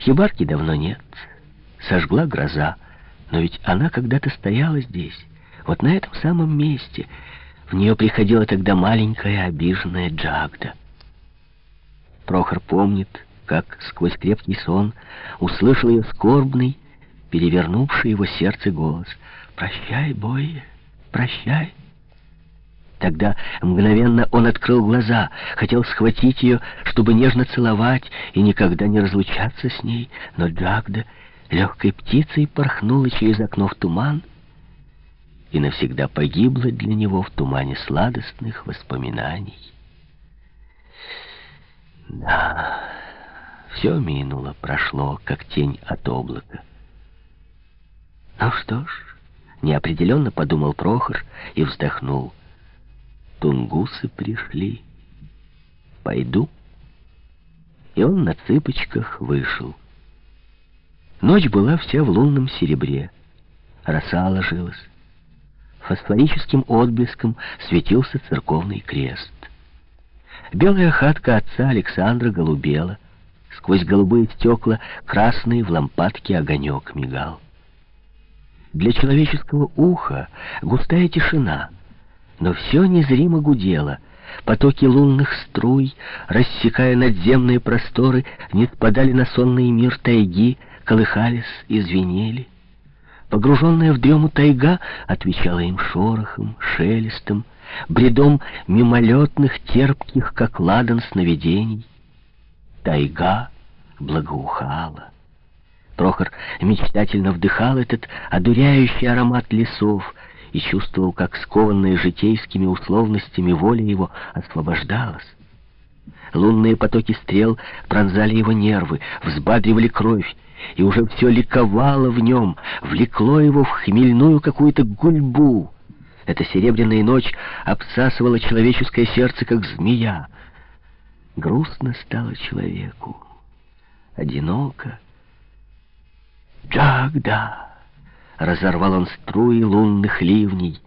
Хибарки давно нет. Сожгла гроза. Но ведь она когда-то стояла здесь, вот на этом самом месте. В нее приходила тогда маленькая обиженная Джагда. Прохор помнит, как сквозь крепкий сон услышал ее скорбный, перевернувший его сердце голос. «Прощай, Бойя, прощай». Тогда мгновенно он открыл глаза, хотел схватить ее, чтобы нежно целовать и никогда не разлучаться с ней, но Джагда легкой птицей порхнула через окно в туман и навсегда погибла для него в тумане сладостных воспоминаний. Да, все минуло, прошло, как тень от облака. Ну что ж, неопределенно подумал Прохор и вздохнул тунгусы пришли. Пойду. И он на цыпочках вышел. Ночь была вся в лунном серебре. Роса ложилась. Фосфорическим отблеском светился церковный крест. Белая хатка отца Александра голубела. Сквозь голубые стекла красный в лампадке огонек мигал. Для человеческого уха густая тишина — но все незримо гудело. Потоки лунных струй, рассекая надземные просторы, не спадали на сонный мир тайги, колыхались и звенели. Погруженная в дрему тайга отвечала им шорохом, шелестом, бредом мимолетных, терпких, как ладан сновидений. Тайга благоухала. Прохор мечтательно вдыхал этот одуряющий аромат лесов, и чувствовал, как скованная житейскими условностями воля его освобождалась. Лунные потоки стрел пронзали его нервы, взбадривали кровь, и уже все ликовало в нем, влекло его в хмельную какую-то гульбу. Эта серебряная ночь обсасывала человеческое сердце, как змея. Грустно стало человеку, одиноко. Джагда! Разорвал он струи лунных ливней,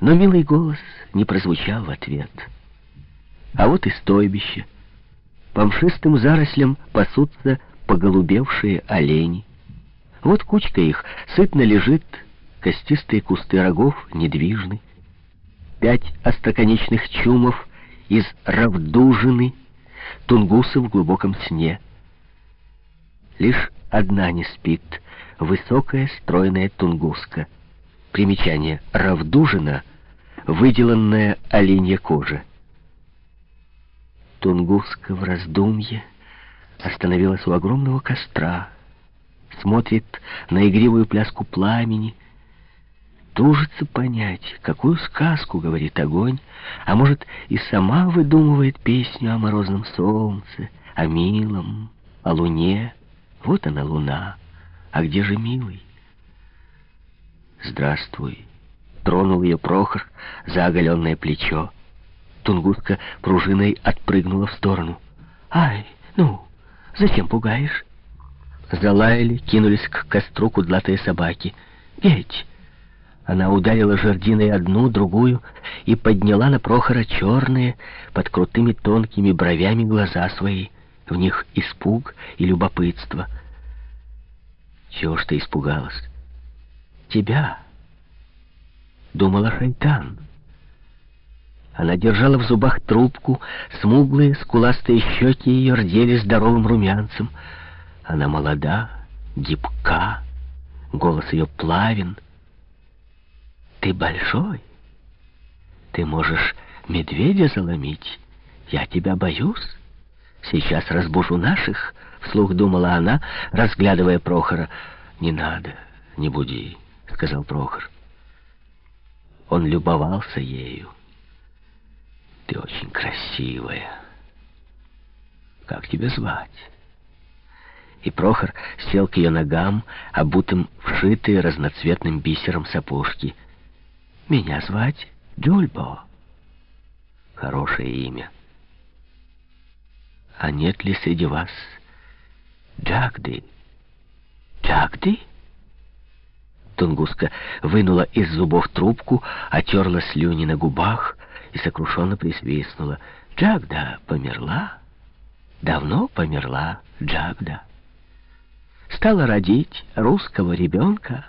но милый голос не прозвучал в ответ. А вот и стойбище. По мшистым зарослям пасутся поголубевшие олени. Вот кучка их сытно лежит, костистые кусты рогов недвижны. Пять остроконечных чумов из равдужины, тунгусы в глубоком сне. Лишь одна не спит — высокая стройная тунгуска. Примечание. Равдужина, выделанная оленья кожа. Тунгуска в раздумье остановилась у огромного костра, смотрит на игривую пляску пламени, тужится понять, какую сказку говорит огонь, а может и сама выдумывает песню о морозном солнце, о милом, о луне. Вот она, луна. А где же милый? Здравствуй. Тронул ее Прохор за оголенное плечо. Тунгуска пружиной отпрыгнула в сторону. «Ай, ну, зачем пугаешь?» Залаяли, кинулись к костру кудлатые собаки. «Петь!» Она ударила жердиной одну, другую и подняла на Прохора черные, под крутыми тонкими бровями глаза свои. В них испуг и любопытство — чего ж ты испугалась? Тебя. Думала шайтан. Она держала в зубах трубку, смуглые, скуластые щеки ее рдели здоровым румянцем. Она молода, гибка, голос ее плавен. Ты большой. Ты можешь медведя заломить. Я тебя боюсь. Сейчас разбужу наших, — вслух думала она, разглядывая Прохора. «Не надо, не буди», — сказал Прохор. Он любовался ею. «Ты очень красивая. Как тебя звать?» И Прохор сел к ее ногам, обутым вшитые разноцветным бисером сапожки. «Меня звать Джульбо». «Хорошее имя». «А нет ли среди вас Джагди. Джагди? Тунгуска вынула из зубов трубку, отерла слюни на губах и сокрушенно присвистнула. Джагда померла? Давно померла Джагда. стала родить русского ребенка,